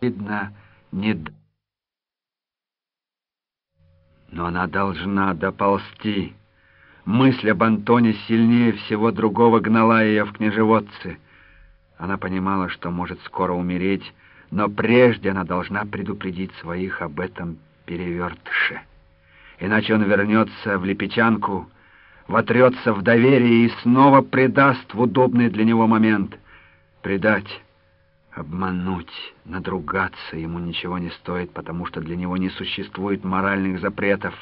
видно, не... Но она должна доползти. Мысль об Антоне сильнее всего другого гнала ее в княжеводцы. Она понимала, что может скоро умереть, но прежде она должна предупредить своих об этом перевертыше. Иначе он вернется в Липечанку, вотрется в доверие и снова предаст в удобный для него момент. Предать Обмануть, надругаться ему ничего не стоит, потому что для него не существует моральных запретов.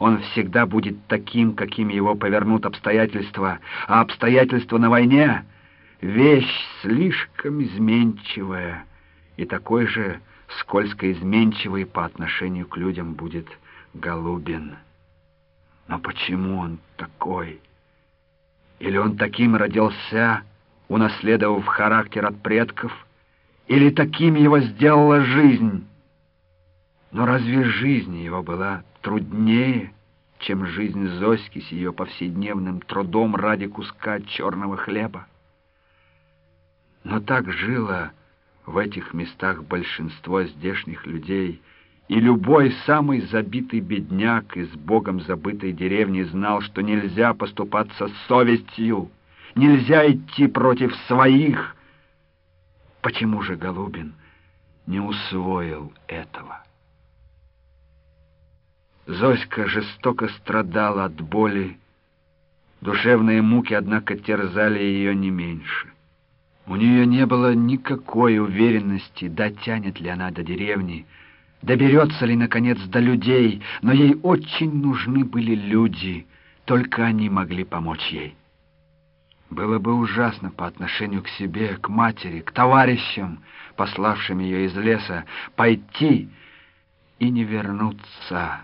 Он всегда будет таким, каким его повернут обстоятельства. А обстоятельства на войне — вещь слишком изменчивая. И такой же скользко изменчивый по отношению к людям будет Голубин. Но почему он такой? Или он таким родился, унаследовав характер от предков — или таким его сделала жизнь. Но разве жизнь его была труднее, чем жизнь Зоськи с ее повседневным трудом ради куска черного хлеба? Но так жило в этих местах большинство здешних людей, и любой самый забитый бедняк из богом забытой деревни знал, что нельзя поступаться совестью, нельзя идти против своих, Почему же Голубин не усвоил этого? Зоська жестоко страдала от боли. Душевные муки, однако, терзали ее не меньше. У нее не было никакой уверенности, дотянет ли она до деревни, доберется ли, наконец, до людей, но ей очень нужны были люди, только они могли помочь ей. Было бы ужасно по отношению к себе, к матери, к товарищам, пославшим ее из леса, пойти и не вернуться,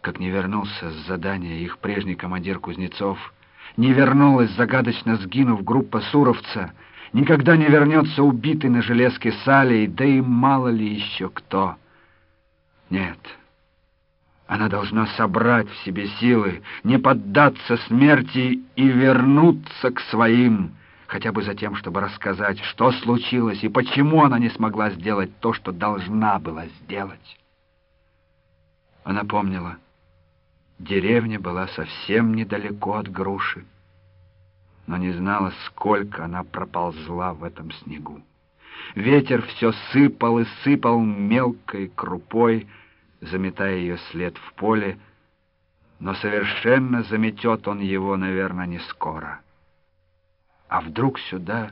как не вернулся с задания их прежний командир Кузнецов, не вернулась, загадочно сгинув, группа Суровца, никогда не вернется убитый на железке Салей, да и мало ли еще кто. Нет, — она должна собрать в себе силы, не поддаться смерти и вернуться к своим, хотя бы за тем, чтобы рассказать, что случилось и почему она не смогла сделать то, что должна была сделать. Она помнила, деревня была совсем недалеко от груши, но не знала, сколько она проползла в этом снегу. Ветер все сыпал и сыпал мелкой крупой, заметая ее след в поле, но совершенно заметет он его, наверное, не скоро. А вдруг сюда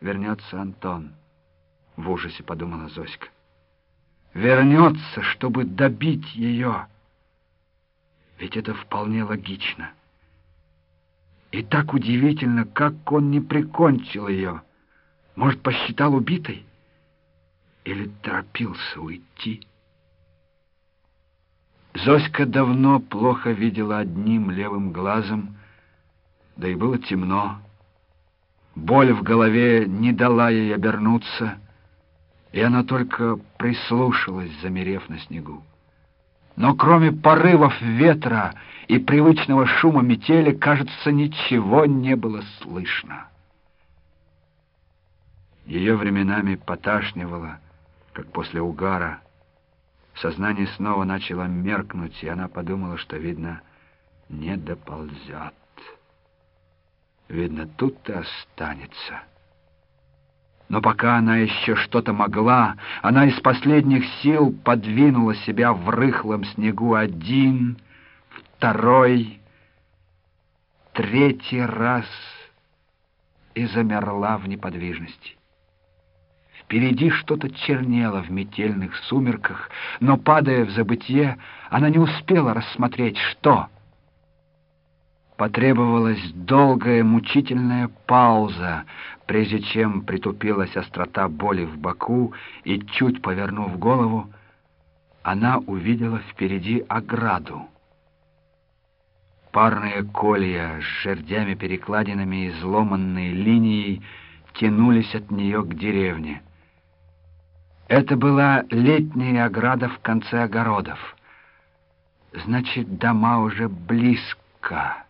вернется Антон? В ужасе подумала Зоська. Вернется, чтобы добить ее. Ведь это вполне логично. И так удивительно, как он не прикончил ее. Может, посчитал убитой? Или торопился уйти? Зоська давно плохо видела одним левым глазом, да и было темно. Боль в голове не дала ей обернуться, и она только прислушалась, замерев на снегу. Но кроме порывов ветра и привычного шума метели, кажется, ничего не было слышно. Ее временами поташнивало, как после угара, Сознание снова начало меркнуть, и она подумала, что, видно, не доползет. Видно, тут и останется. Но пока она еще что-то могла, она из последних сил подвинула себя в рыхлом снегу один, второй, третий раз и замерла в неподвижности. Впереди что-то чернело в метельных сумерках, но, падая в забытье, она не успела рассмотреть, что. Потребовалась долгая мучительная пауза, прежде чем притупилась острота боли в боку, и, чуть повернув голову, она увидела впереди ограду. Парные колья с жердями-перекладинами и изломанной линией тянулись от нее к деревне. Это была летняя ограда в конце огородов. Значит, дома уже близко.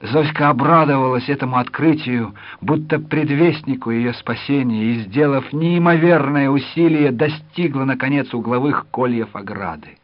Зоська обрадовалась этому открытию, будто предвестнику ее спасения, и, сделав неимоверное усилие, достигла, наконец, угловых кольев ограды.